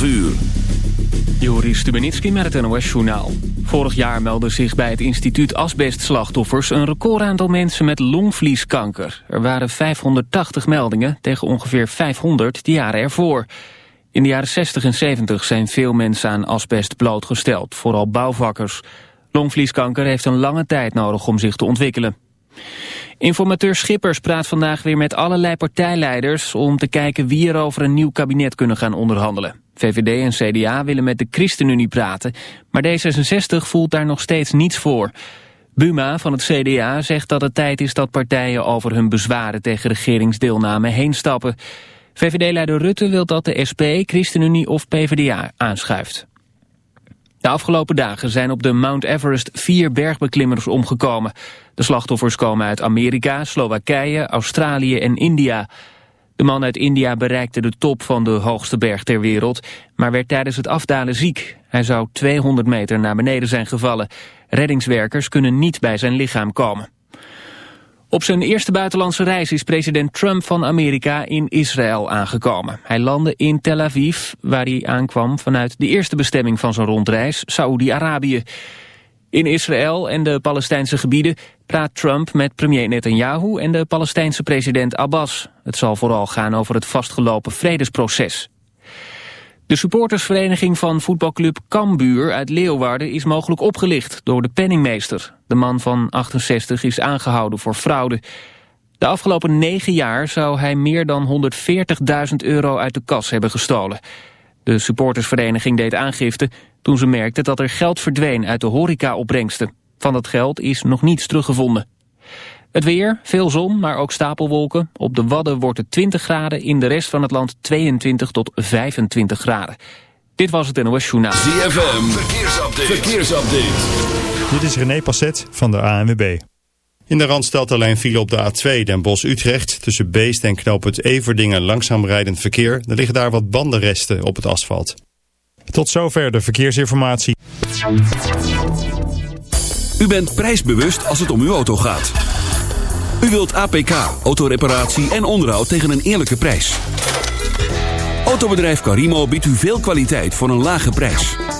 12 uur. Joris Stubenitski met het NOS-journaal. Vorig jaar meldden zich bij het instituut asbestslachtoffers... een record aantal mensen met longvlieskanker. Er waren 580 meldingen tegen ongeveer 500 de jaren ervoor. In de jaren 60 en 70 zijn veel mensen aan asbest blootgesteld, vooral bouwvakkers. Longvlieskanker heeft een lange tijd nodig om zich te ontwikkelen. Informateur Schippers praat vandaag weer met allerlei partijleiders... om te kijken wie er over een nieuw kabinet kunnen gaan onderhandelen. VVD en CDA willen met de ChristenUnie praten... maar D66 voelt daar nog steeds niets voor. Buma van het CDA zegt dat het tijd is dat partijen... over hun bezwaren tegen regeringsdeelname heen stappen. VVD-leider Rutte wil dat de SP, ChristenUnie of PvdA aanschuift. De afgelopen dagen zijn op de Mount Everest vier bergbeklimmers omgekomen. De slachtoffers komen uit Amerika, Slowakije, Australië en India. De man uit India bereikte de top van de hoogste berg ter wereld... maar werd tijdens het afdalen ziek. Hij zou 200 meter naar beneden zijn gevallen. Reddingswerkers kunnen niet bij zijn lichaam komen. Op zijn eerste buitenlandse reis is president Trump van Amerika in Israël aangekomen. Hij landde in Tel Aviv, waar hij aankwam vanuit de eerste bestemming van zijn rondreis, Saoedi-Arabië. In Israël en de Palestijnse gebieden praat Trump met premier Netanyahu en de Palestijnse president Abbas. Het zal vooral gaan over het vastgelopen vredesproces. De supportersvereniging van voetbalclub Cambuur uit Leeuwarden is mogelijk opgelicht door de penningmeester. De man van 68 is aangehouden voor fraude. De afgelopen negen jaar zou hij meer dan 140.000 euro uit de kas hebben gestolen. De supportersvereniging deed aangifte toen ze merkte dat er geld verdween uit de horecaopbrengsten. Van dat geld is nog niets teruggevonden. Het weer, veel zon, maar ook stapelwolken. Op de Wadden wordt het 20 graden, in de rest van het land 22 tot 25 graden. Dit was het NOS Journaal. ZFM, verkeersupdate. verkeersupdate. Dit is René Passet van de ANWB. In de Randstad alleen file op de A2 Den Bosch-Utrecht. Tussen Beest en Knoop het Everdingen langzaam rijdend verkeer. Er liggen daar wat bandenresten op het asfalt. Tot zover de verkeersinformatie. U bent prijsbewust als het om uw auto gaat. U wilt APK, autoreparatie en onderhoud tegen een eerlijke prijs. Autobedrijf Carimo biedt u veel kwaliteit voor een lage prijs.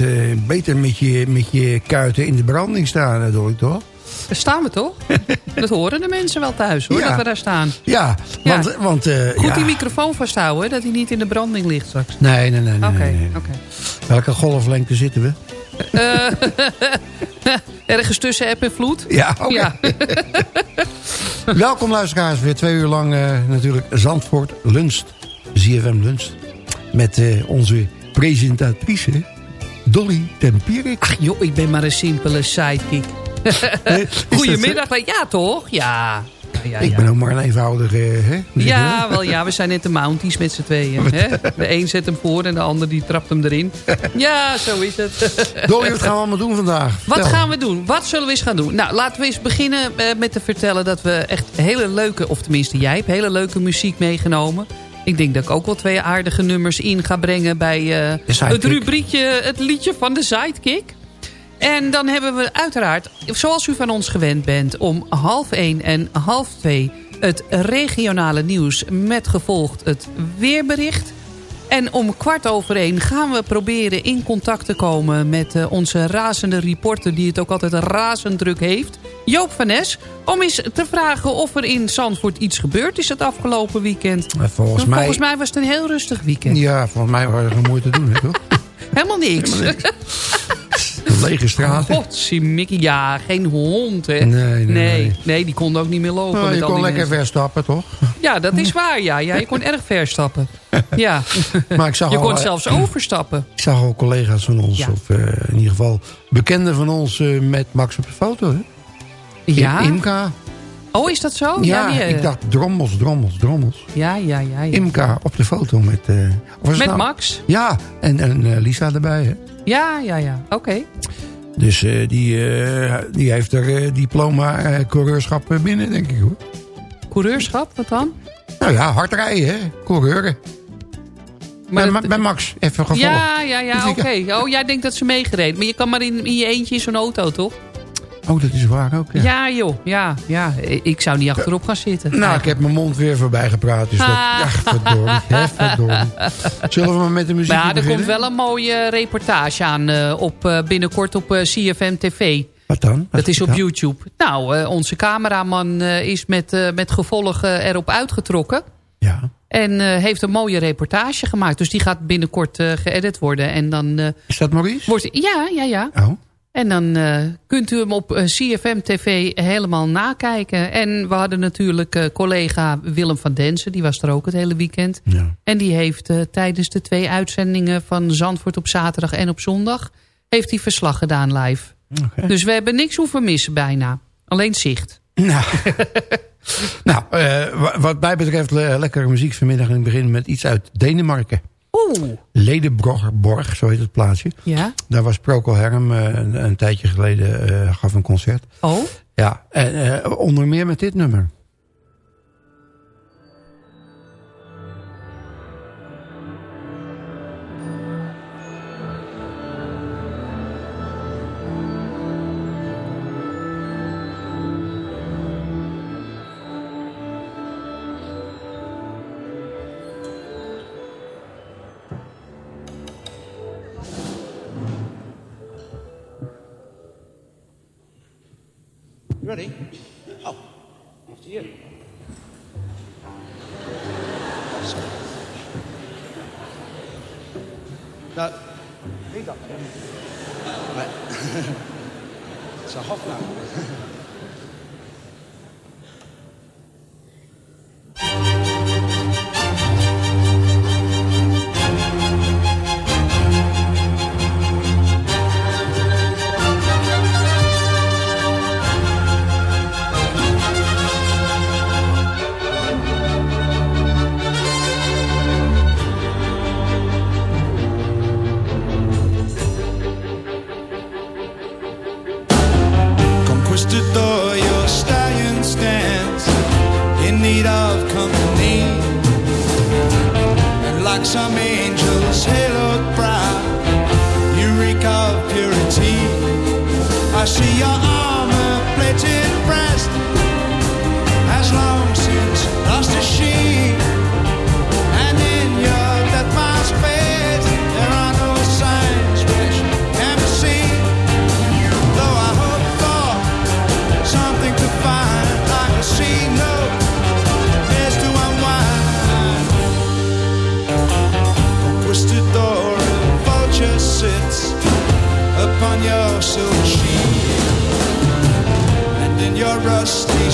Eh, beter met je, met je kuiten in de branding staan, natuurlijk, toch? Daar staan we toch? Dat horen de mensen wel thuis hoor, Ja. dat we daar staan. Ja, Ja. want... want eh, Goed ja. die microfoon vasthouden, dat hij niet in de branding ligt straks. Nee, nee, nee. nee, Oké, nee, nee. oké. Welke golflengte zitten we? Ergens tussen app en vloed? Ja, oké. Welkom luisteraars, weer twee uur lang eh, natuurlijk Zandvoort Lunst. ZFM Lunst. Met eh, onze presentatrice Dolly Tempierik. Ach joh, ik ben maar een simpele sidekick. Eh, Goedemiddag. Ja toch? Ja. ja, ja, zo? Ik ja. ben ook maar een eenvoudige... Hè? Zeg je Ja, wel ja, we zijn net de Mounties met z'n tweeën. Hè? De een zet hem voor en de ander die trapt hem erin. Ja, zo is het. Dolly, wat gaan we allemaal doen vandaag? Wat gaan we doen? Wat zullen we eens gaan doen? Nou, laten we eens beginnen eh, met te vertellen dat we echt hele leuke... of tenminste jij hebt hele leuke muziek meegenomen. Ik denk dat ik ook wel twee aardige nummers in ga brengen... bij eh, het rubriekje, het liedje van de Sidekick. En dan hebben we uiteraard, zoals u van ons gewend bent... om half één en half twee het regionale nieuws... met gevolgd het weerbericht... En om kwart over één gaan we proberen in contact te komen... met eh, onze razende reporter die het ook altijd razend druk heeft. Joop van Nes. Om eens te vragen of er in Zandvoort iets gebeurd is het afgelopen weekend. Volgens mij, Volgens mij was het een heel rustig weekend. Ja, volgens mij was er geen moeite te doen, hè, toch? Helemaal niks. Een lege straten. Godsie Mickey. Ja, geen hond hè. Nee, nee, nee. nee, die kon ook niet meer lopen. Nou, je kon lekker mensen. verstappen, toch? Ja, dat is waar. Ja, ja je kon erg ver stappen. Ja. Maar ik zag Je al, kon eh, zelfs overstappen. Ik zag al collega's van ons, Ja. of eh, in ieder geval bekenden van ons... eh, met Max op de foto, hè? Ja? Imka. Oh, is dat zo? Ja, die, eh, ik dacht drommels, drommels, drommels. Ja, ja, ja. ja. Imka op de foto met... eh, Met nou- Max? Ja, en, en eh, Lisa erbij, hè? Ja, ja, ja. Oké. Dus die, die heeft er diploma coureurschap binnen, denk ik, hoor. Coureurschap, wat dan? Nou ja, hard rijden, hè? Coureuren. Maar bij, dat- Ma- bij Max, even gevolgd. ja, ja, ja, oké. Oh, jij denkt dat ze meegereden. Maar je kan maar in, in je eentje in zo'n auto, toch? Oh, dat is waar ook, ja. Ja, joh. Ja, ja. Ik zou niet achterop gaan zitten. Nou, ik heb mijn mond weer voorbij gepraat. Dus dat... Ach, verdorie. Hè, verdorie. Zullen we maar met de muziek ja, er komt wel een mooie reportage aan eh, op, eh, binnenkort op eh, CFM TV. Wat dan? Wat Dat is op? YouTube. Nou, onze cameraman is met, met gevolg eh, erop uitgetrokken. Ja. En heeft een mooie reportage gemaakt. Dus die gaat binnenkort geëdit worden. En dan Is dat Maurice? wordt... Ja, ja, ja. Oh. En dan eh, kunt u hem op eh, CFM TV helemaal nakijken. En we hadden natuurlijk eh, collega Willem van Densen. Die was er ook het hele weekend. Ja. En die heeft tijdens de twee uitzendingen van Zandvoort op zaterdag en op zondag... heeft hij verslag gedaan live. Dus we hebben niks hoeven missen bijna. Alleen zicht. Nou, nou wa- wat mij betreft le- lekkere muziek vanmiddag. En ik begin met iets uit Denemarken. Oeh. Ledenborg, zo heet het plaatsje. Ja? Daar was Procol Herm eh, een, een tijdje geleden, eh, gaf een concert. Oh? Ja, en, eh, onder meer met dit nummer.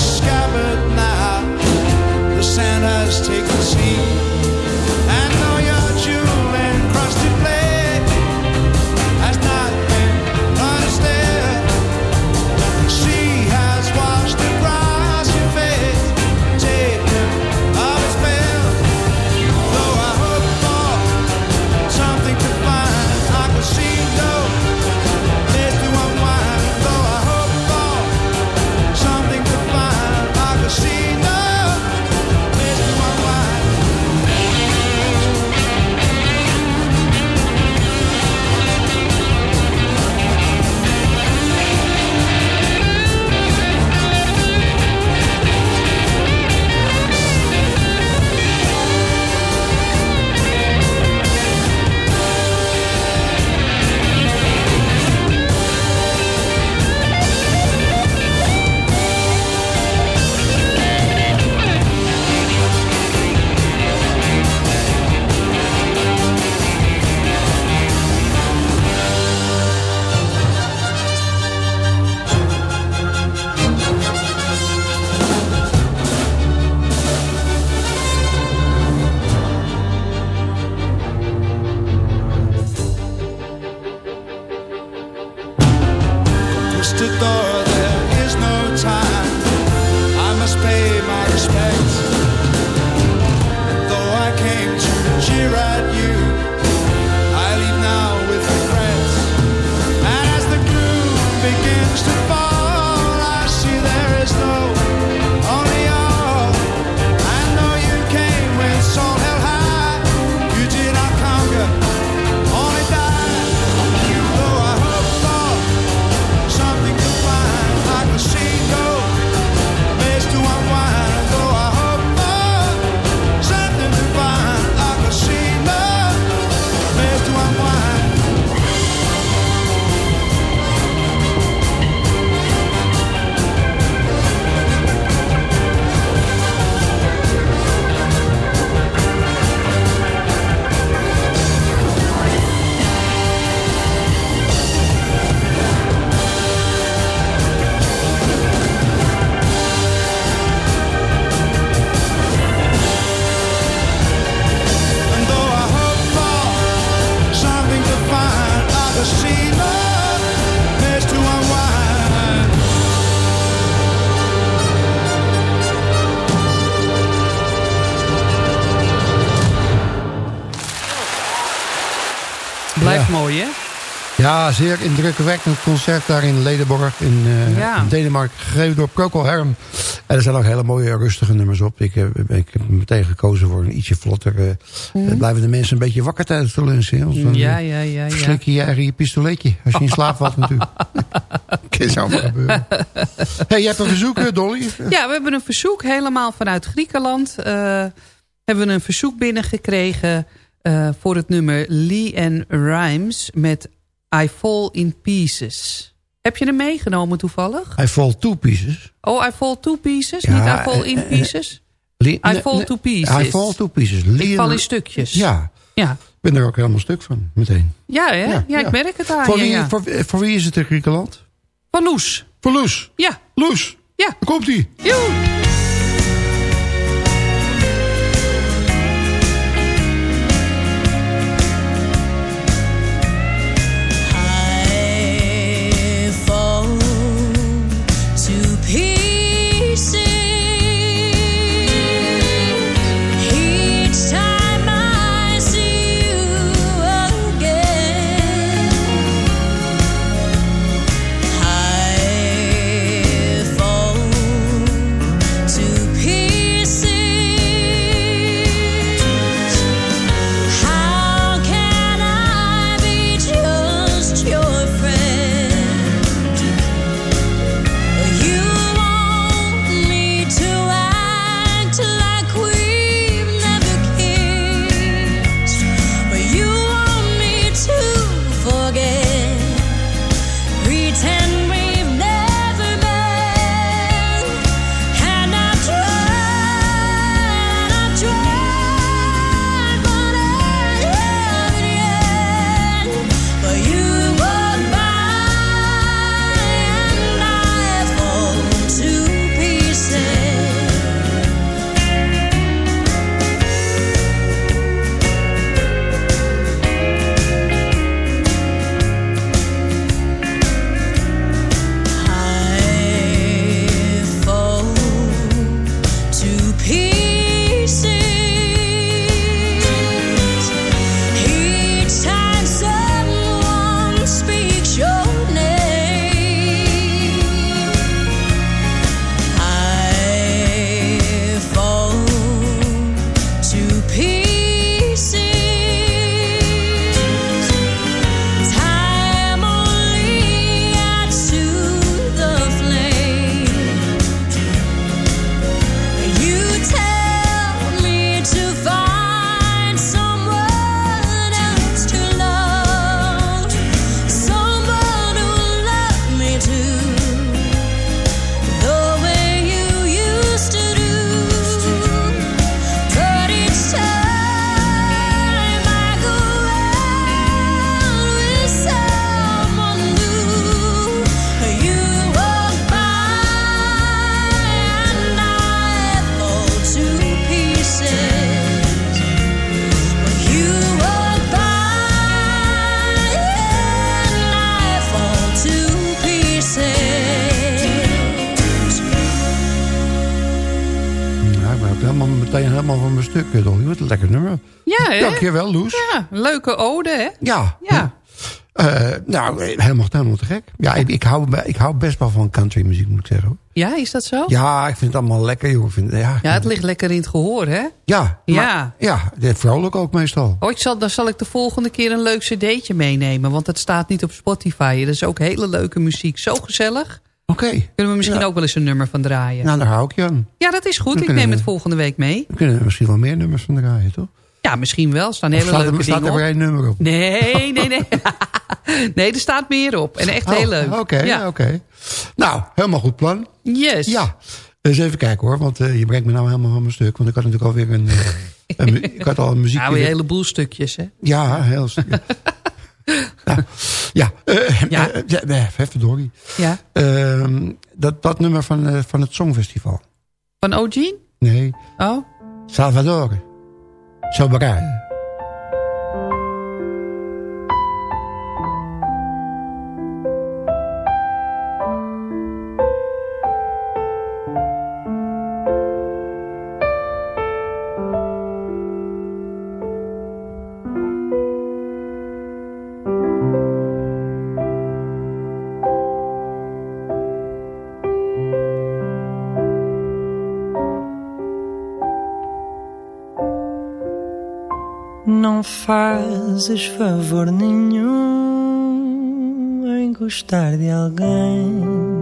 Scabbard now, the sand zeer indrukwekkend concert daar in Ledenborg in, eh, Ja. in Denemarken. Gegeven door Procol Herm. En er zijn ook hele mooie rustige nummers op. Ik, heb ik heb meteen gekozen voor een ietsje vlotter. eh, eh, blijven de mensen een beetje wakker tijdens de lunch. Hè? Dan. Ja, eh, ja, ja, je je eigen je pistoletje. Als je in slaap valt natuurlijk. Kan zomaar gebeuren. hey, je hebt een verzoek, eh, Dolly? Ja, we hebben een verzoek helemaal vanuit Griekenland. eh, hebben we een verzoek binnengekregen eh voor het nummer Lee and Rhymes met I Fall in Pieces. Heb je hem meegenomen toevallig? I fall two pieces. Oh, I Fall Two Pieces, Ja, niet I Fall in eh, eh, Pieces? Le- I fall to pieces. I fall two pieces. Ik val in stukjes. Ja, Ja, ik ben er ook helemaal stuk van, meteen. ja, hè? ja, Ja, ik merk het aan voor, wie, voor, voor wie is het in Griekenland? Van Loes. Voor Loes. Ja, Loes, ja. daar komt ie. Joe. Dankjewel, Loes. Ja, leuke ode, hè? Ja. Ja. Eh, nou, helemaal, helemaal te gek. Ja, ik, ik, hou, ik hou best wel van countrymuziek, moet ik zeggen. hoor. Ja, is dat zo? Ja, ik vind het allemaal lekker, joh. Ik Vind, ja, Ja, het ligt lekker in het gehoor, hè? ja, Ja. maar- ja, vrolijk ook meestal. Ooit zal, dan zal ik de volgende keer een leuk cd'tje meenemen. Want het staat niet op Spotify. Dat is ook hele leuke muziek. Zo gezellig. Oké, Kunnen we misschien ook wel eens een nummer van draaien. nou daar hou ik je aan. Ja, dat is goed. Dan Ik neem we- het volgende week mee. Dan kunnen we misschien wel meer nummers van draaien, toch? Ja, misschien wel. Er staan hele staat, leuke er, staat er op. maar één nummer op? Nee, nee, nee. nee, er staat meer op. En echt heel Oh, leuk. Oké, Ja. oké. Nou, helemaal goed plan. Yes. Ja, eens even kijken hoor, want eh, je brengt me nou helemaal van mijn stuk. Want ik had natuurlijk alweer een... eh, een ik had al een muziekje... Nou, een heleboel stukjes, hè? Ja, heel... ja. nou, ja, eh, Ja. eh, ja, even door. Ja. Ehm, dat, dat nummer van, van het Songfestival. Van O'Gene? Nee, Oh. Salvador. 小不干。Fazes favor nenhum em gostar de alguém.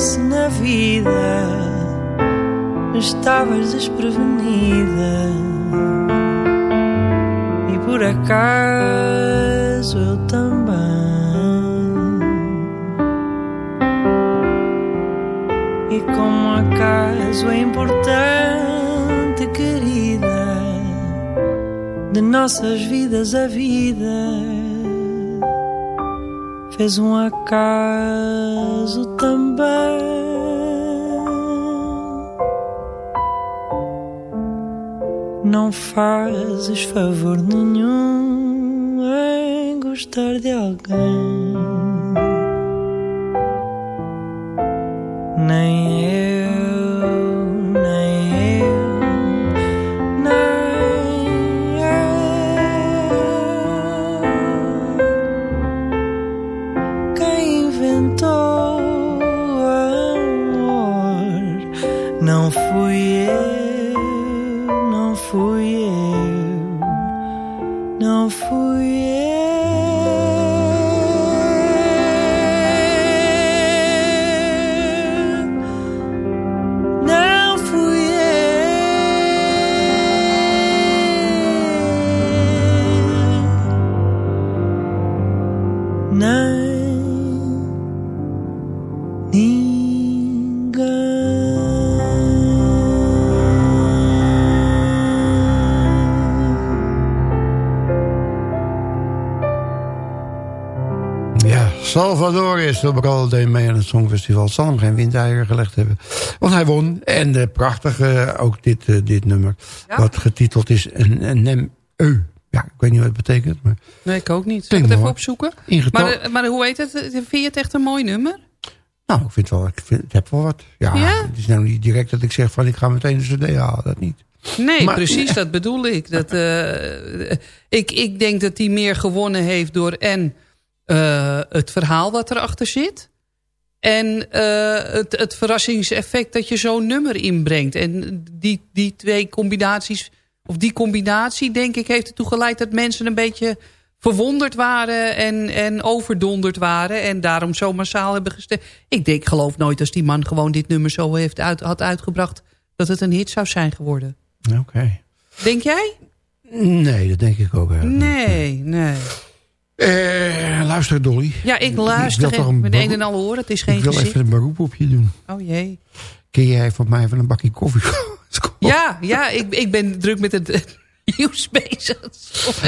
Acontece na vida, estavas desprevenida e por acaso eu também. E como acaso é importante, querida, de nossas vidas a vida fez um acaso também. Não fazes favor nenhum em gostar de alguém. Nem eu, Salvador is al deed mee aan het Songfestival. Het zal hem geen windeier gelegd hebben. Want hij won. En eh, prachtig eh, ook dit, eh, dit nummer. Ja? Wat getiteld is een, een Nem Eu. Ja, ik weet niet wat het betekent. Maar Nee, ik ook niet. Zal ik het even opzoeken? Maar, maar hoe heet het? Vind je het echt een mooi nummer? Nou, ik vind wel, ik vind, het heb wel wat. Ja, Ja? het is nou niet direct dat ik zeg van ik ga meteen een cd halen. Dat niet. Nee, Maar- precies, dat bedoel ik. Dat, ik. Ik denk dat hij meer gewonnen heeft door en eh, het verhaal wat erachter zit. En eh, het, het verrassingseffect dat je zo'n nummer inbrengt. En die, die twee combinaties, of die combinatie denk ik heeft ertoe geleid dat mensen een beetje verwonderd waren en, en overdonderd waren. En daarom zo massaal hebben gestemd. Ik denk, geloof nooit als die man gewoon dit nummer zo heeft uit, had uitgebracht... dat het een hit zou zijn geworden. Oké. Denk jij? Nee, dat denk ik ook. eigenlijk. Nee, nee. Eh, luister Dolly. Ja, ik wil luister toch even een met een beroep- en al horen. Het is geen Ik wil gezicht. even een beroep op je doen. Oh jee. Kun jij van mij even een bakje koffie? Ja, ja ik, ik ben druk met het nieuws bezig.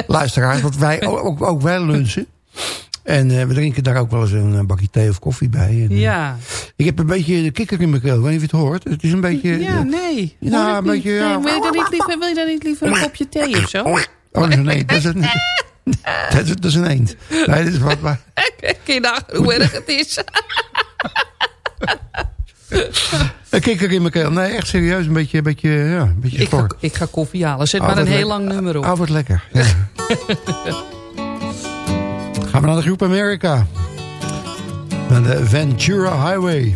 Luisteraars, want wij ook, ook, wij lunchen. En eh, we drinken daar ook wel eens een bakje thee of koffie bij. En, eh, Ja. Ik heb een beetje de kikker in mijn keel. Ik weet niet of je het hoort. Het is een beetje... Ja, eh, nee. Ja, ik een beetje, niet. ja. Nee, wil, je dan niet liever, wil je dan niet liever een kopje thee of zo? Oh, dat is een eend. Dat is een, dat is, een eend. Nee, dat is wat maar. Kun je nagaan hoe erg het is? Een kikker in mijn keel. Nee, echt serieus. Een beetje, een beetje, ja, een beetje Ik ga, ik ga koffie halen. Zet Oh, maar een heel lang nummer op. Oh, wat lekker. Ja. Gaan we naar de groep Amerika. Naar de Ventura Highway.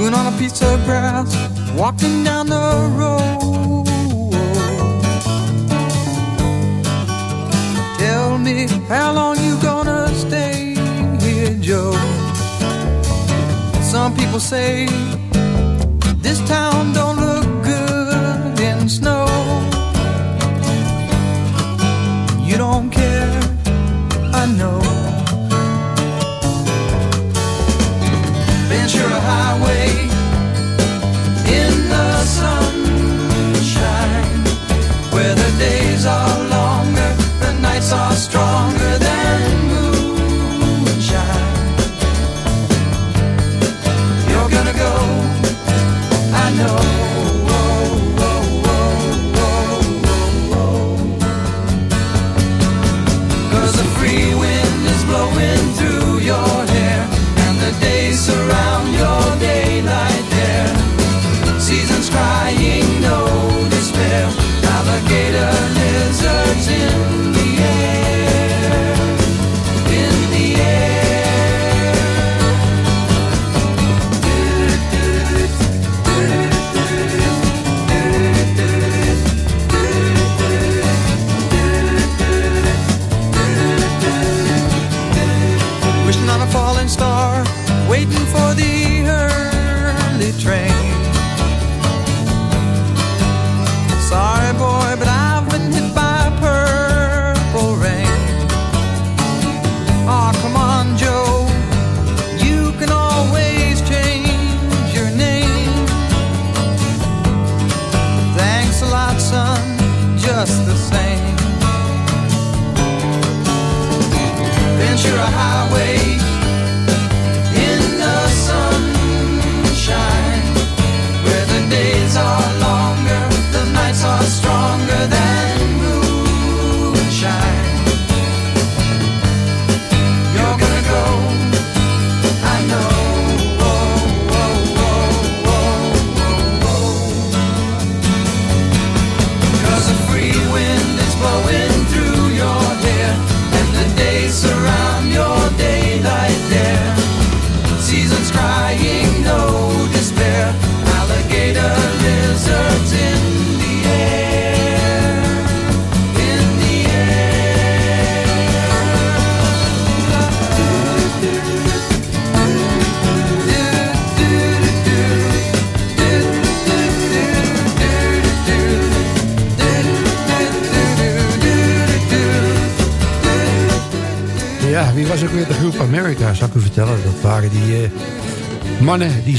Chewing on a piece of grass, walking down the road. Tell me how long you gonna stay here, Joe? Some people say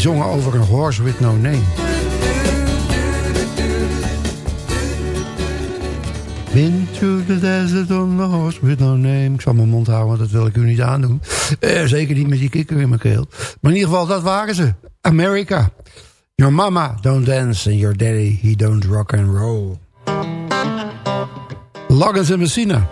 zongen over een horse with no name. Been through the desert on the horse with no name. Ik zal mijn mond houden, dat wil ik u niet aandoen. Eh, zeker niet met die kikker in mijn keel. Maar in ieder geval, dat waren ze. America. Your mama don't dance and your daddy he don't rock and roll. Loggins en Messina.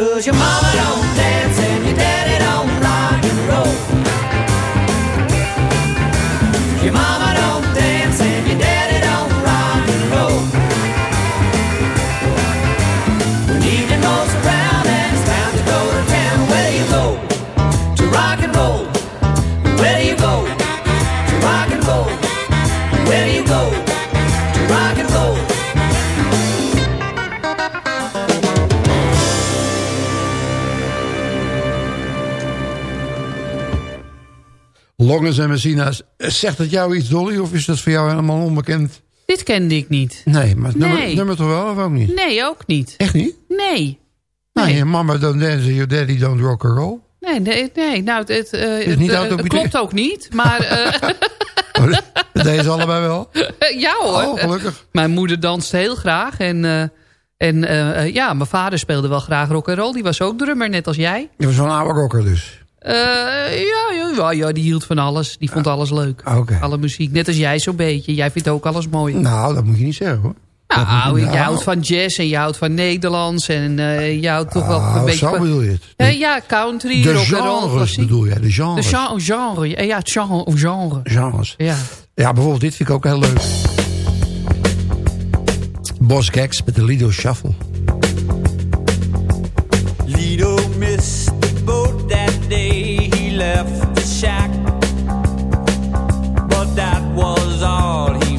这些 Longens en Messina's. Zegt dat jou iets, Dolly, of is dat voor jou helemaal onbekend? Dit kende ik niet. Nee, maar het. Nummer, nummer, toch wel of ook niet? Nee, ook niet. Echt niet? Nee. Nee, je mama don't dance, your daddy don't rock and roll. Nee, nee, nee. Nou, het, uh, niet eh, het, klopt ook niet, maar... Eh, oh, uh... Deze allebei wel? ja hoor. Oh, gelukkig. Mijn moeder danste heel graag en... En ja, mijn vader speelde wel graag rock and roll. Die was ook drummer, net als jij. Je was wel een oude rocker dus. Eh, ja, ja, ja, die hield van alles. Die vond ah, alles leuk. Alle muziek. Net als jij zo'n beetje. Jij vindt ook alles mooi. Nou, dat moet je niet zeggen hoor. Nou, je, houdt van jazz en je houdt van Nederlands en uh, je houdt toch wel ah, een beetje... zo bedoel je het? De, ja, country, de genres bedoel je, de genres. De oh, genre, genre ja, het genre, genre. Genres. Ja. ja, bijvoorbeeld dit vind ik ook heel leuk. Bos Gags met de Lido Shuffle. Lido Miss day. He left the shack. But that was all he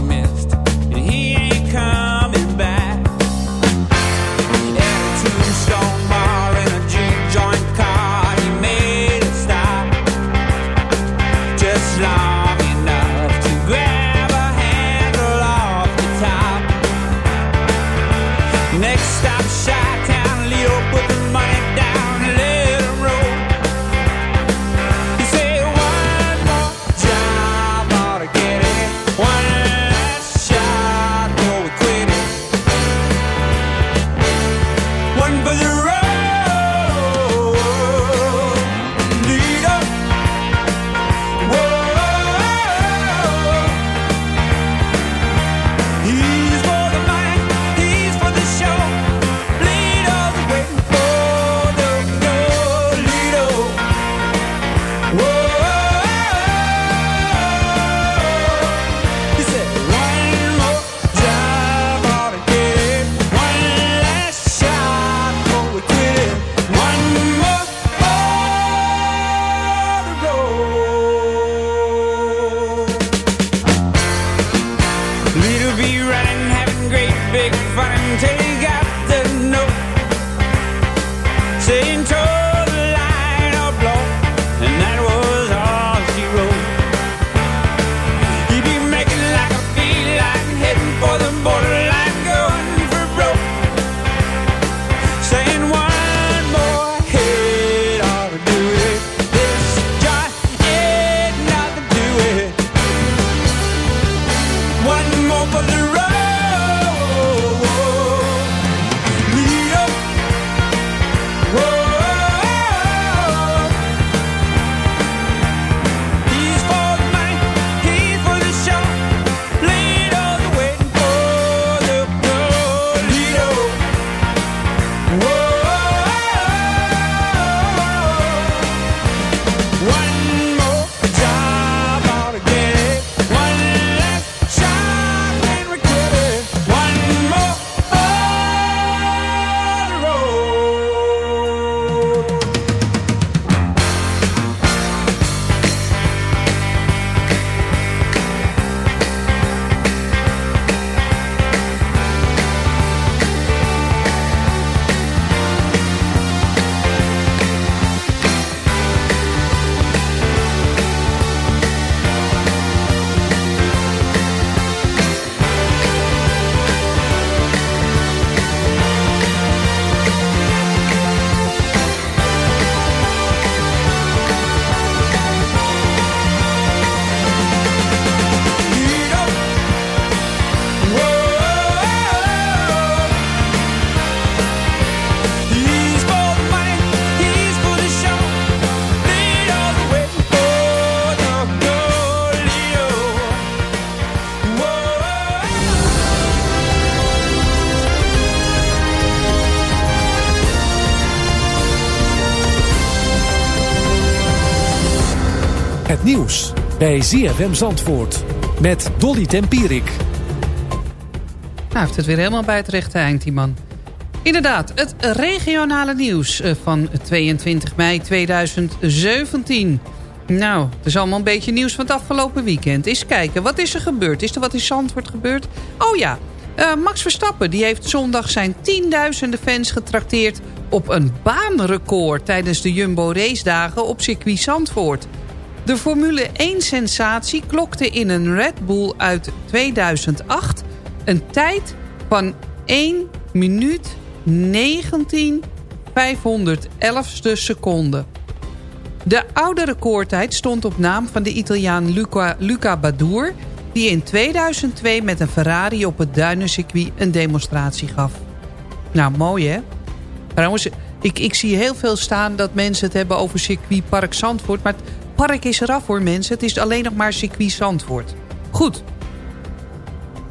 bij ZFM Zandvoort met Dolly Tempierik. Nou, heeft het weer helemaal bij het rechte eind, die man. Inderdaad, het regionale nieuws eh, van 22 mei 2017. Nou, het is allemaal een beetje nieuws van het afgelopen weekend. Eens kijken, wat is er gebeurd? Is er wat in Zandvoort gebeurd? Oh ja, eh, Max Verstappen die heeft zondag zijn tienduizenden fans getrakteerd... op een baanrecord tijdens de Jumbo race dagen op circuit Zandvoort. De Formule 1-sensatie klokte in een Red Bull uit 2008... een tijd van 1 minuut 19 511ste seconde. De oude recordtijd stond op naam van de Italiaan Luca, Luca Badoer... die in 2002 met een Ferrari op het Duinencircuit een demonstratie gaf. Nou, mooi hè? Trouwens, ik, ik zie heel veel staan dat mensen het hebben over circuit Park Zandvoort... maar park is eraf hoor mensen, het is alleen nog maar circuit Zandvoort. Goed.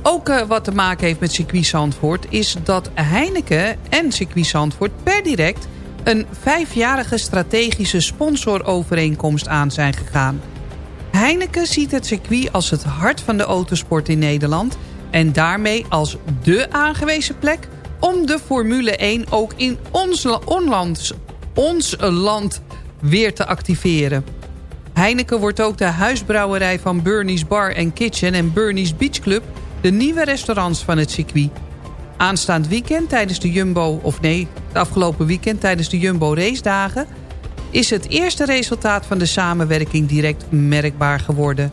Ook eh, wat te maken heeft met circuit Zandvoort... is dat Heineken en circuit Zandvoort per direct... een vijfjarige strategische sponsorovereenkomst aan zijn gegaan. Heineken ziet het circuit als het hart van de autosport in Nederland... en daarmee als dé aangewezen plek om de Formule 1 ook in ons, ons land weer te activeren. Heineken wordt ook de huisbrouwerij van Bernie's Bar Kitchen en Bernie's Beach Club... de nieuwe restaurants van het circuit. Aanstaand weekend tijdens de Jumbo... of nee, het afgelopen weekend tijdens de Jumbo race dagen... is het eerste resultaat van de samenwerking direct merkbaar geworden.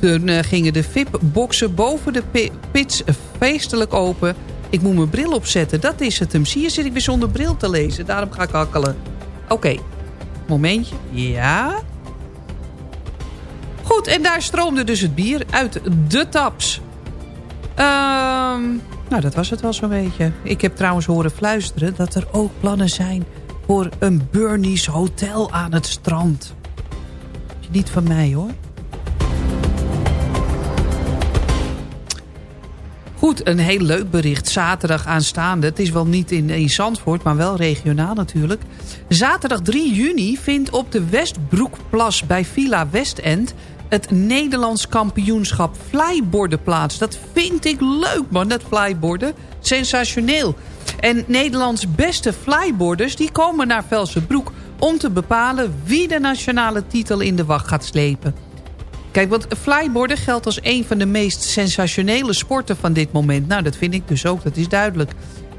Toen eh, gingen de VIP-boxen boven de pi- pits feestelijk open. Ik moet mijn bril opzetten, dat is het hem. Zie je, zit ik weer zonder bril te lezen. Daarom ga ik hakkelen. Oké, momentje. Ja. Goed, en daar stroomde dus het bier uit de taps. Ehm, nou, dat was het wel zo'n beetje. Ik heb trouwens horen fluisteren dat er ook plannen zijn... voor een Burnies hotel aan het strand. Niet van mij, hoor. Goed, een heel leuk bericht. Zaterdag aanstaande. Het is wel niet in, in Zandvoort, maar wel regionaal natuurlijk. Zaterdag 3 juni vindt op de Westbroekplas bij Villa Westend... het Nederlands kampioenschap flyborden plaats. Dat vind ik leuk, man, dat flyborden. Sensationeel. En Nederlands beste flyborders die komen naar Velsenbroek... om te bepalen wie de nationale titel in de wacht gaat slepen. Kijk, want flyborden geldt als een van de meest sensationele sporten van dit moment. Nou, dat vind ik dus ook, dat is duidelijk.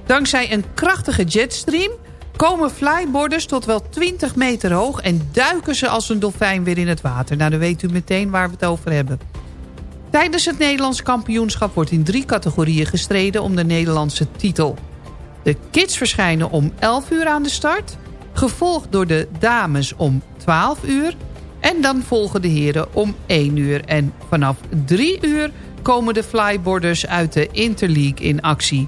Dankzij een krachtige jetstream komen flyborders tot wel 20 meter hoog... en duiken ze als een dolfijn weer in het water. Nou, dan weet u meteen waar we het over hebben. Tijdens het Nederlands kampioenschap wordt in drie categorieën gestreden... om de Nederlandse titel. De kids verschijnen om 11 uur aan de start... gevolgd door de dames om 12 uur... En dan volgen de heren om 1 uur. En vanaf 3 uur komen de flyboarders uit de Interleague in actie.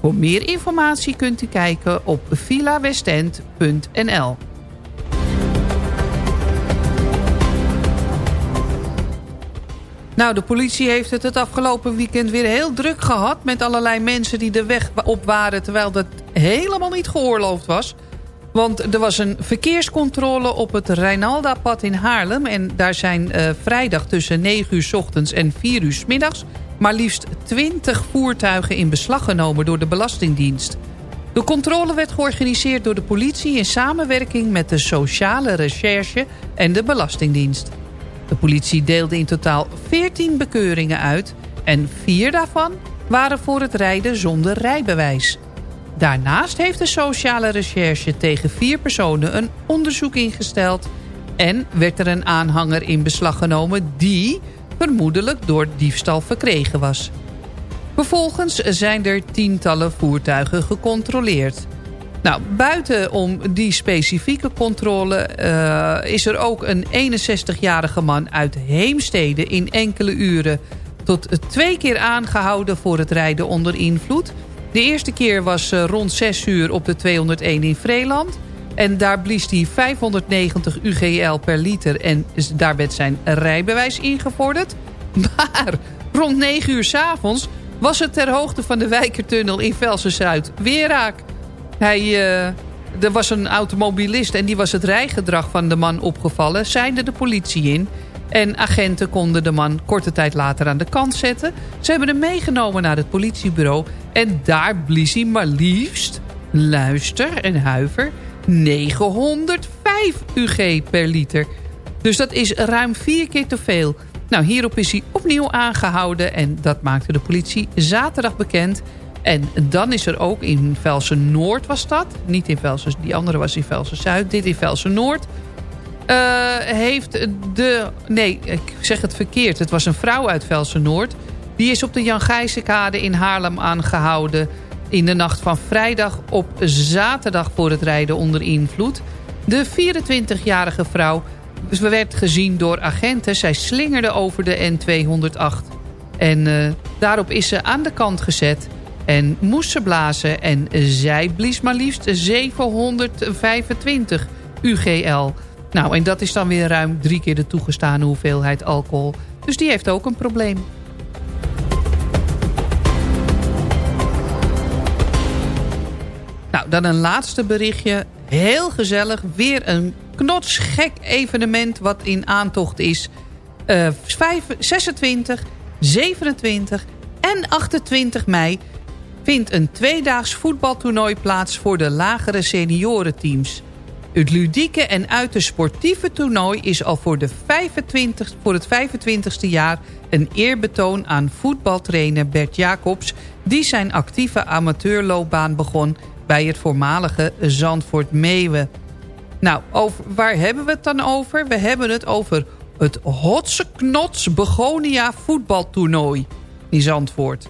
Voor meer informatie kunt u kijken op villawestend.nl. Nou, de politie heeft het het afgelopen weekend weer heel druk gehad... met allerlei mensen die de weg op waren... terwijl dat helemaal niet geoorloofd was... Want er was een verkeerscontrole op het Rijnalda-pad in Haarlem. En daar zijn eh, vrijdag tussen 9 uur s ochtends en 4 uur s middags... maar liefst 20 voertuigen in beslag genomen door de Belastingdienst. De controle werd georganiseerd door de politie... in samenwerking met de Sociale Recherche en de Belastingdienst. De politie deelde in totaal 14 bekeuringen uit... en vier daarvan waren voor het rijden zonder rijbewijs... Daarnaast heeft de sociale recherche tegen vier personen een onderzoek ingesteld... en werd er een aanhanger in beslag genomen die vermoedelijk door diefstal verkregen was. Vervolgens zijn er tientallen voertuigen gecontroleerd. Nou, buiten om die specifieke controle eh, is er ook een 61-jarige man uit Heemstede in enkele uren tot twee keer aangehouden voor het rijden onder invloed. De eerste keer was eh, rond 6 uur op de 201 in Vreeland. En daar blies hij 590 UGL per liter en daar werd zijn rijbewijs ingevorderd. Maar rond 9 uur s'avonds was het ter hoogte van de Wijkertunnel in Velsen-Zuid weer raak. Hij, eh, er was een automobilist en die was het rijgedrag van de man opgevallen. Seinde de politie in. En agenten konden de man korte tijd later aan de kant zetten. Ze hebben hem meegenomen naar het politiebureau. En daar blies hij maar liefst, luister en huiver, 905 UG per liter. Dus dat is ruim vier keer te veel. Nou, hierop is hij opnieuw aangehouden en dat maakte de politie zaterdag bekend. En dan is er ook in Velsen-Noord was dat. Niet in Velsen, die andere was in Velsen-Zuid. Dit in Velsen-Noord. Uh, heeft de... Nee, ik zeg het verkeerd. Het was een vrouw uit Velsen-Noord. Die is op de Jan Gijzenkade in Haarlem aangehouden... in de nacht van vrijdag op zaterdag voor het rijden onder invloed. De 24-jarige vrouw werd gezien door agenten. Zij slingerde over de N208. En uh, daarop is ze aan de kant gezet... En moest ze blazen en zij blies maar liefst 725 UGL. Nou, en dat is dan weer ruim drie keer de toegestane hoeveelheid alcohol. Dus die heeft ook een probleem. Nou, dan een laatste berichtje. Heel gezellig. Weer een knotsgek evenement wat in aantocht is. Eh, vijf- 26, 27 en 28 mei vindt een tweedaags voetbaltoernooi plaats voor de lagere seniorenteams. Het ludieke en uiterst sportieve toernooi is al voor, de 25, voor het 25ste jaar een eerbetoon aan voetbaltrainer Bert Jacobs... die zijn actieve amateurloopbaan begon bij het voormalige Zandvoort Meeuwen. Nou, over, waar hebben we het dan over? We hebben het over het Hotse Knots Begonia voetbaltoernooi in Zandvoort.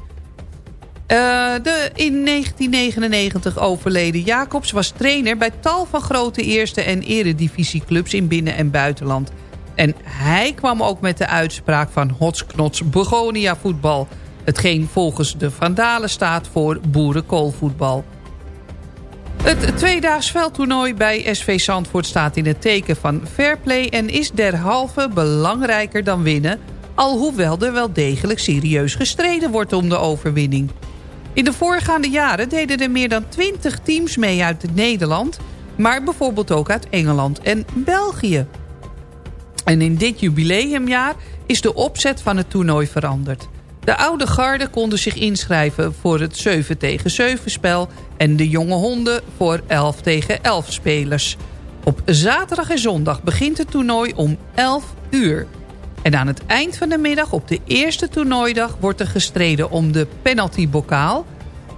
Eh, de in 1999 overleden Jacobs was trainer bij tal van grote eerste en eredivisieclubs in binnen- en buitenland. En hij kwam ook met de uitspraak van Hotsknots Begonia voetbal. Hetgeen volgens de Vandalen staat voor boerenkoolvoetbal. Het tweedaags veldtoernooi bij SV Zandvoort staat in het teken van fairplay... en is derhalve belangrijker dan winnen... alhoewel er wel degelijk serieus gestreden wordt om de overwinning. In de voorgaande jaren deden er meer dan 20 teams mee uit Nederland... maar bijvoorbeeld ook uit Engeland en België. En in dit jubileumjaar is de opzet van het toernooi veranderd. De oude garde konden zich inschrijven voor het 7 tegen 7 spel... en de jonge honden voor 11 tegen 11 spelers. Op zaterdag en zondag begint het toernooi om 11 uur. En aan het eind van de middag op de eerste toernooidag... wordt er gestreden om de penaltybokaal...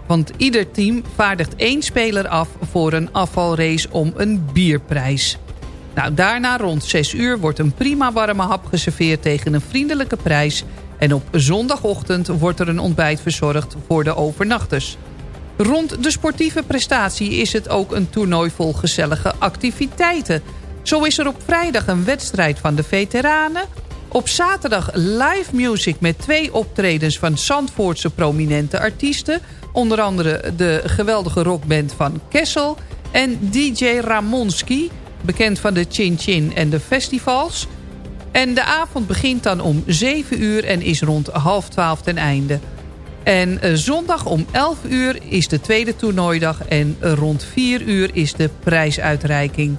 want ieder team vaardigt één speler af voor een afvalrace om een bierprijs. Nou, daarna rond 6 uur wordt een prima warme hap geserveerd tegen een vriendelijke prijs... en op zondagochtend wordt er een ontbijt verzorgd voor de overnachters. Rond de sportieve prestatie is het ook een toernooi vol gezellige activiteiten. Zo is er op vrijdag een wedstrijd van de veteranen... Op zaterdag live music met twee optredens van Zandvoortse prominente artiesten. Onder andere de geweldige rockband van Kessel en DJ Ramonski, bekend van de Chin Chin en de festivals. En de avond begint dan om 7 uur en is rond half 12 ten einde. En eh, zondag om 11 uur is de tweede toernooidag en eh, rond 4 uur is de prijsuitreiking.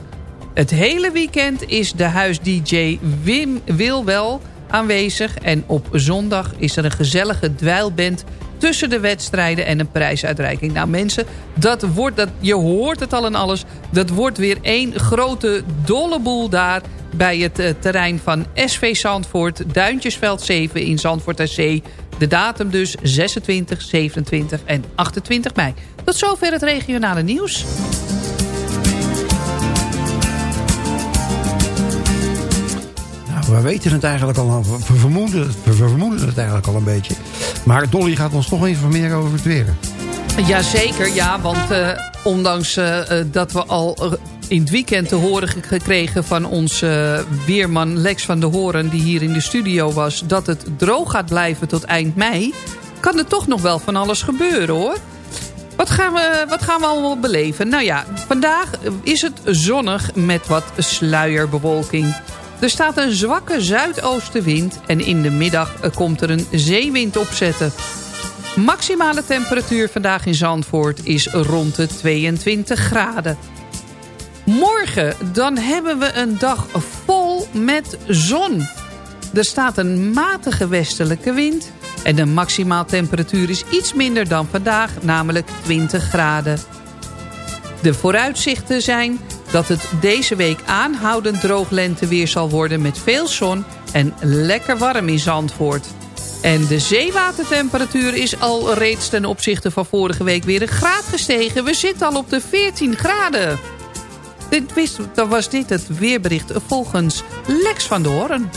Het hele weekend is de huis-dj Wim Wilwel aanwezig. En op zondag is er een gezellige dweilband tussen de wedstrijden en een prijsuitreiking. Nou mensen, dat wordt, dat, je hoort het al en alles. Dat wordt weer één grote dolle boel daar bij het eh, terrein van SV Zandvoort. Duintjesveld 7 in Zandvoort Zee. De datum dus 26, 27 en 28 mei. Tot zover het regionale nieuws. Nou, we weten het eigenlijk al, we vermoeden, het- we vermoeden het eigenlijk al een beetje. Maar Dolly gaat ons nog informeren over het weer. Jazeker, ja, want eh, ondanks eh, dat we al in het weekend te horen ge- gekregen van onze eh, weerman Lex van de Horen... die hier in de studio was, dat het droog gaat blijven tot eind mei... kan er toch nog wel van alles gebeuren, hoor. Wat gaan, we, wat gaan we allemaal beleven? Nou ja, vandaag is het zonnig met wat sluierbewolking. Er staat een zwakke zuidoostenwind en in de middag eh, komt er een zeewind opzetten. Maximale temperatuur vandaag in Zandvoort is rond de 22 graden. Morgen, dan hebben we een dag vol met zon. Er staat een matige westelijke wind... en de maximaal temperatuur is iets minder dan vandaag, namelijk 20 graden. De vooruitzichten zijn dat het deze week aanhoudend droog lenteweer zal worden... met veel zon en lekker warm in Zandvoort. En de zeewatertemperatuur is al reeds ten opzichte van vorige week weer een graad gestegen. We zitten al op de 14 graden. Dit was dit het weerbericht volgens Lex van der Hoorn.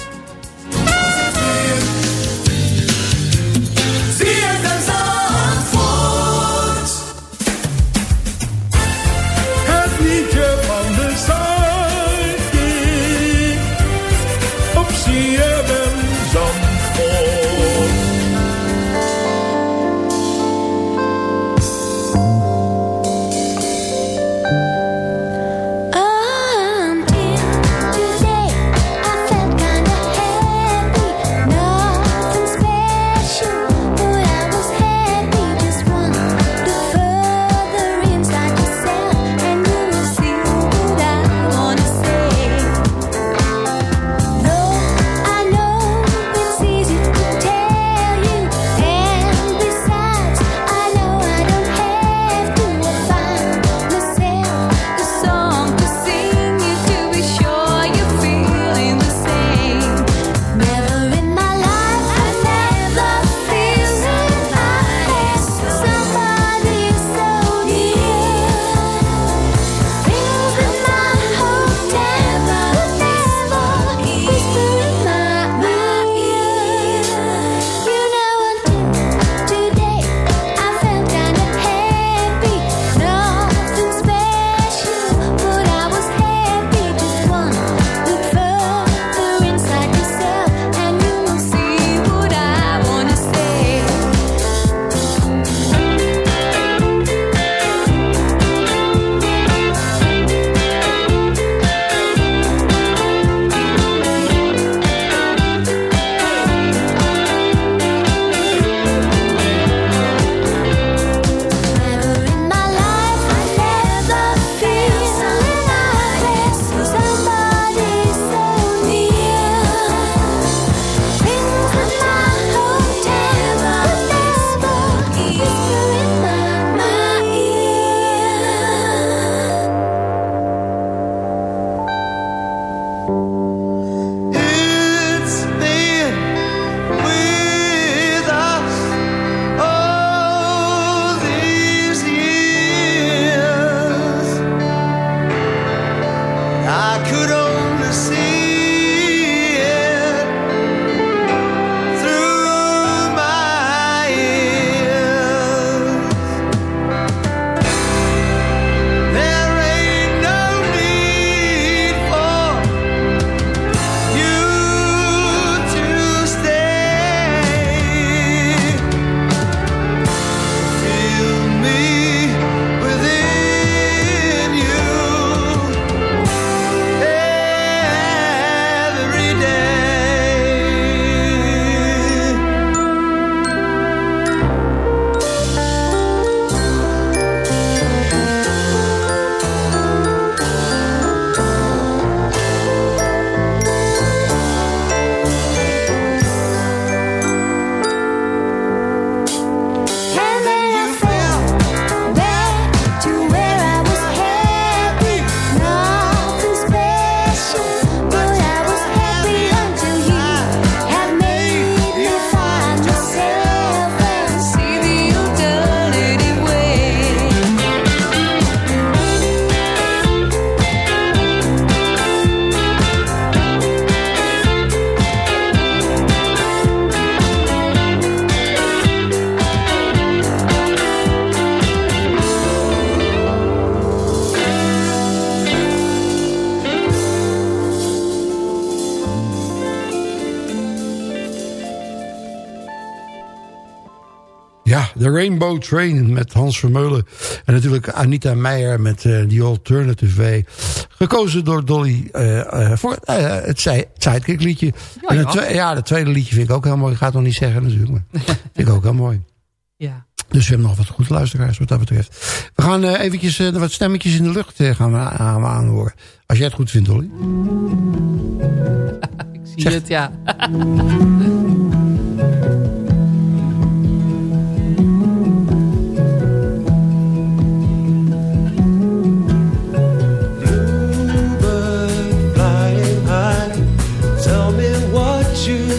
Rainbow Train met Hans Vermeulen. En natuurlijk Anita Meijer met eh The Alternative Way. Gekozen door Dolly eh, eh, voor het sidekick liedje. Ja, en het ja. de tweede liedje vind ik ook heel mooi. Ik ga het nog niet zeggen natuurlijk. Maar vind ik ook heel mooi. Ja. Dus we hebben nog wat goede luisteraars wat dat betreft. We gaan eh, eventjes wat stemmetjes in de lucht eh, gaan we gaan we aanhoren. Als jij het goed vindt, Dolly. Ik zie het, ja.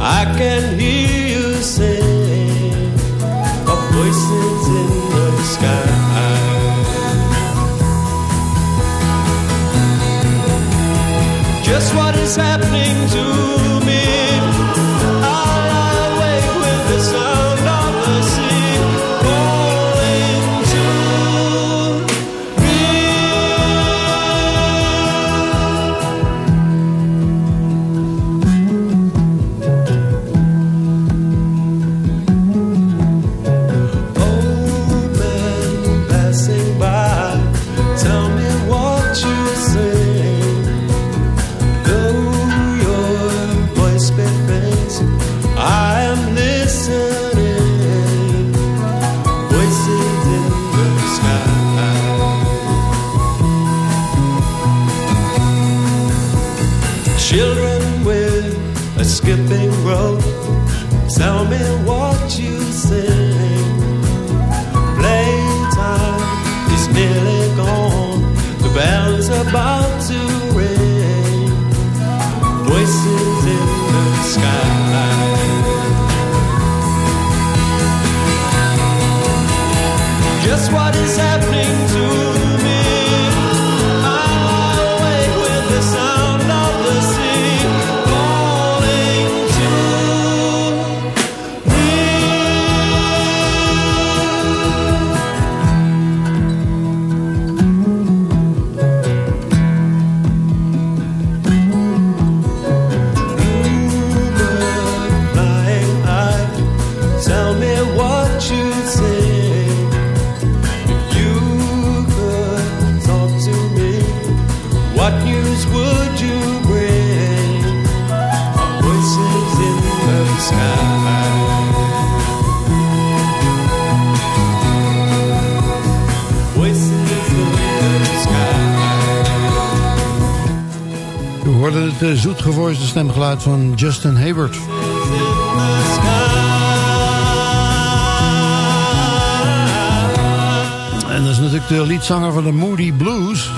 I can hear het uh, zoetgevoiste stemgeluid van Justin Hayward. En dat is natuurlijk de liedzanger van de Moody Blues.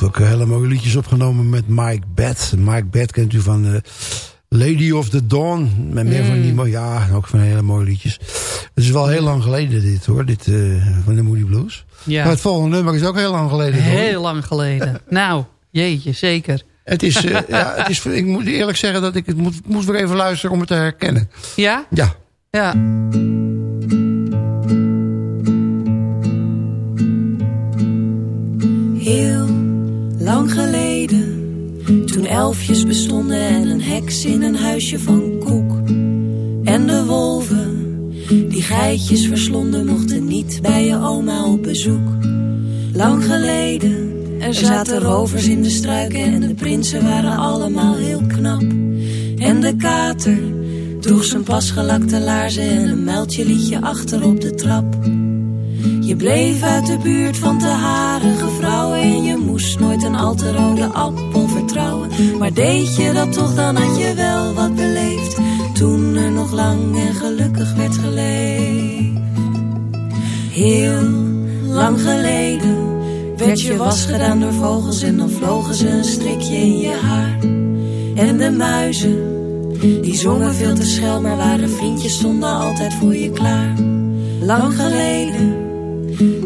Heeft ook hele mooie liedjes opgenomen met Mike Bett. Mike Bett kent u van eh, Lady of the Dawn. Met meer van die mooie, ja, ook van hele mooie liedjes. Het is wel heel lang geleden dit hoor, dit eh, van de Moody Blues. Ja. Maar het volgende nummer is ook heel lang geleden. hoor. Heel lang geleden. nou, jeetje, zeker. Het is, eh, ja, het is, ik moet eerlijk zeggen dat ik het moet, moest weer even luisteren om het te herkennen. Ja? Ja. Ja. Elfjes bestonden en een heks in een huisje van koek. En de wolven, die geitjes verslonden, mochten niet bij je oma op bezoek. Lang geleden, er zaten rovers in de struiken en de prinsen waren allemaal heel knap. En de kater droeg zijn pasgelakte laarzen en een muiltje liedje achter op de trap. Je bleef uit de buurt van te harige vrouwen En je moest nooit een al te rode appel vertrouwen. Maar deed je dat toch, dan had je wel wat beleefd Toen er nog lang en gelukkig werd geleefd. Heel lang geleden werd je was gedaan door vogels En dan vlogen ze een strikje in je haar. En de muizen Die zongen veel te schel, maar waren vriendjes stonden altijd voor je klaar. Lang geleden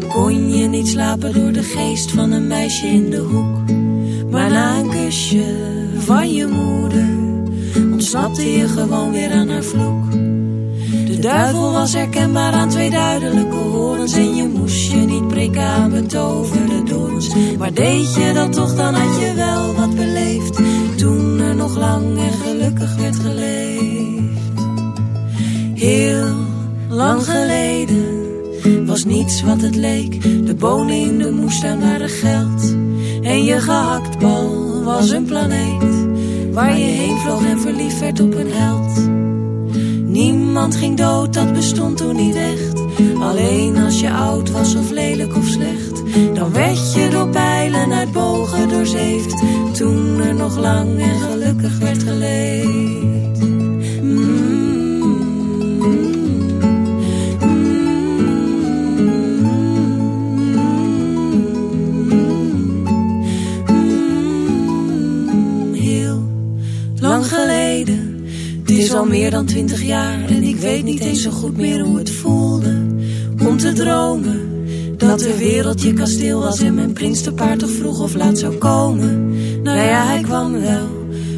kon je niet slapen door de geest van een meisje in de hoek. Maar na een kusje van je moeder ontsnapte je gewoon weer aan haar vloek. De duivel was herkenbaar aan twee duidelijke horens En je moest je niet prikken aan betoverde dorens Maar deed je dat toch, dan had je wel wat beleefd Toen er nog lang en gelukkig werd geleefd Heel lang geleden was niets wat het leek De bonen in de moestuin waren geld En je gehaktbal was een planeet Waar je heen vloog en verliefd werd op een held Niemand ging dood, dat bestond toen niet echt. Alleen als je oud was of lelijk of slecht. Dan werd je door pijlen uit bogen doorzeefd. Toen er nog lang en gelukkig werd geleefd. Is al meer dan twintig jaar en ik weet niet eens zo goed meer hoe het voelde om te dromen dat de wereld je kasteel was en mijn prins te paard toch vroeg of laat zou komen. Nou ja, hij kwam wel,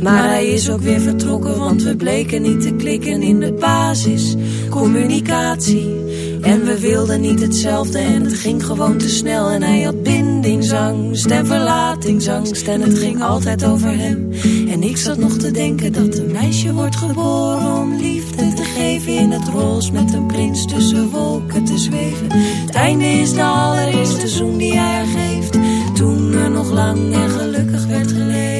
maar hij is ook weer vertrokken, want we bleken niet te klikken in de basis, communicatie. En we wilden niet hetzelfde en het ging gewoon te snel en hij had bindingsangst en verlatingsangst en het ging altijd over hem. En ik zat nog te denken dat een meisje wordt geboren om liefde te geven in het roze met een prins tussen wolken te zweven. Het einde is de allereerste zoen die hij haar geeft, toen er nog lang en gelukkig werd geleefd.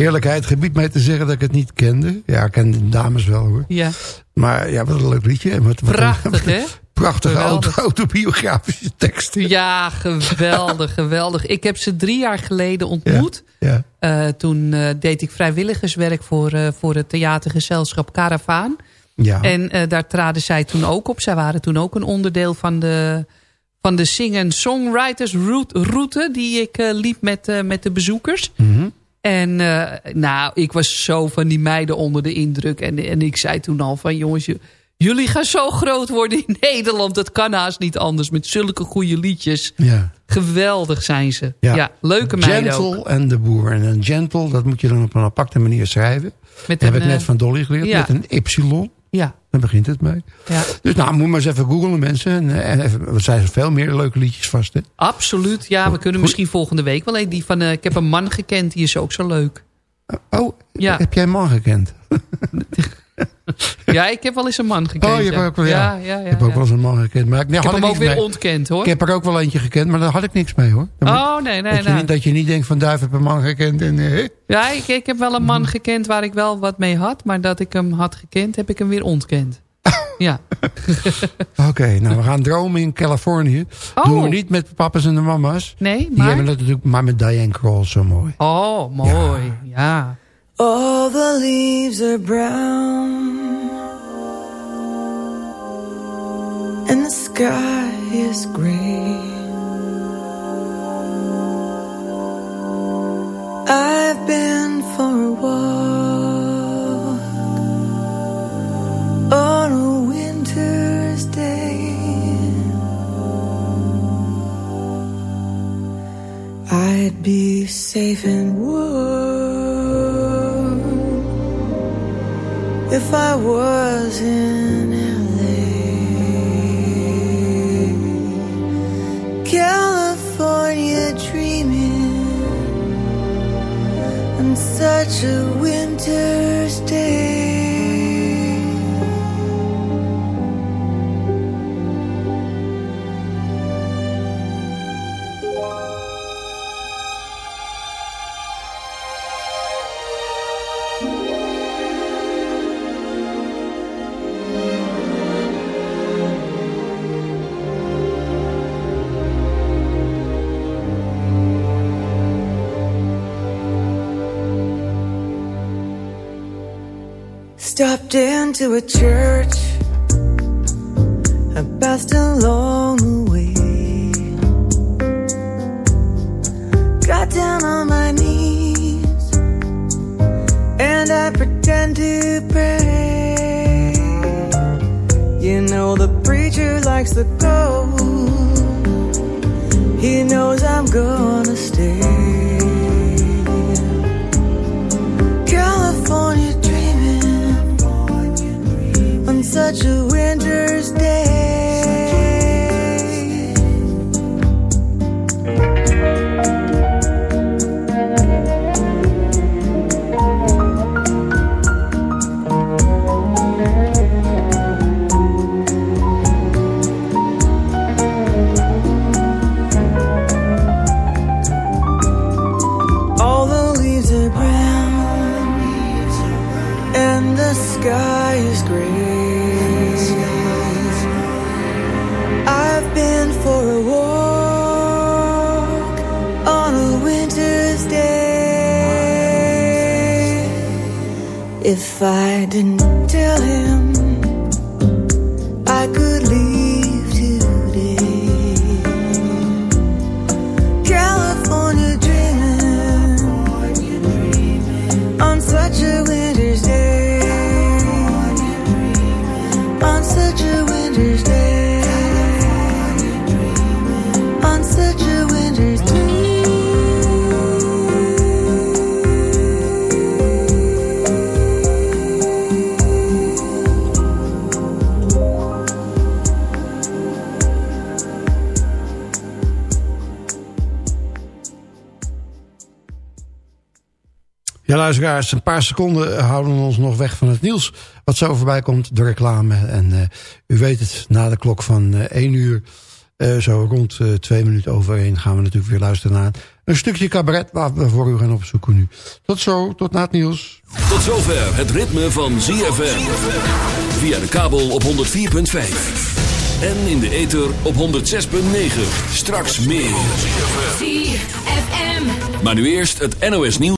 Eerlijkheid gebiedt mij te zeggen dat ik het niet kende. Ja, ik ken de dames wel hoor. Ja. Maar ja, wat een leuk liedje. En wat, wat Prachtig, hè? Prachtige Geweldig. autobiografische teksten. Ja, geweldig, geweldig. Ik heb ze drie jaar geleden ontmoet. Ja. Eh, toen eh, deed ik vrijwilligerswerk voor, eh, voor het theatergezelschap Caravaan. Ja. En daar traden zij toen ook op. Zij waren toen ook een onderdeel van de, van de sing-and-songwriters route, route die ik liep met, met de bezoekers. Mhm. En eh, nou, ik was zo van die meiden onder de indruk. En, en ik zei toen al van jongens, jullie gaan zo groot worden in Nederland. Dat kan haast niet anders met zulke goede liedjes. Ja. Geweldig zijn ze. Ja. Ja, leuke meiden ook. Gentle en de boer. En een gentle, dat moet je dan op een aparte manier schrijven. Met dat heb ik net eh, van Dolly geleerd. ja. Met een y. Ja, Daar begint het mee. ja. Dus nou, moet maar eens even googlen mensen. En, eh, en even, er zijn veel meer leuke liedjes vast. Hè? absoluut. Ja, we kunnen misschien volgende week wel een. Die van, eh, ik heb een man gekend, die is ook zo leuk. Oh, Ja. heb jij een man gekend? Ja, ik heb wel eens een man gekend. Oh, je hebt ja. ook wel, ja. ja, ik heb ook wel eens een man gekend. Maar ik, nee, Ik heb had hem ook weer mee. ontkend hoor. Ik heb er ook wel eentje gekend, maar daar had ik niks mee hoor. Dan Oh, nee, nee, dat, je nee. niet, dat je niet denkt van Duif heb een man gekend. En, eh, Ja, ik, ik heb wel een man gekend waar ik wel wat mee had. Maar dat ik hem had gekend, heb ik hem weer ontkend. Ja. Oké, nou we gaan dromen in Californië. Oh. Doen we niet met de papa's en de mama's. Nee, Die maar... hebben dat natuurlijk maar met Diane Kroll zo mooi. Oh, mooi. Ja. All the leaves are brown and the sky is gray. I've been for a walk on a winter's day. I'd be safe and warm if I was in LA. California dreaming on such a winter's Into a church, I passed along the way. Got down on my knees, and I pretend to pray. You know, the preacher likes to go, he knows I'm gonna stay. On such luisteraars, een paar seconden houden ons nog weg van het nieuws. Wat zo voorbij komt, de reclame. En eh, u weet het, na de klok van eh 1 uur, eh, zo rond eh, twee minuten over één... gaan we natuurlijk weer luisteren naar een stukje cabaret... waar we voor u gaan opzoeken nu. Tot zo, tot na het nieuws. Tot zover het ritme van ZFM. Via de kabel op 104.5. En in de ether op 106.9. Straks meer. ZFM. Maar nu eerst het NOS nieuws.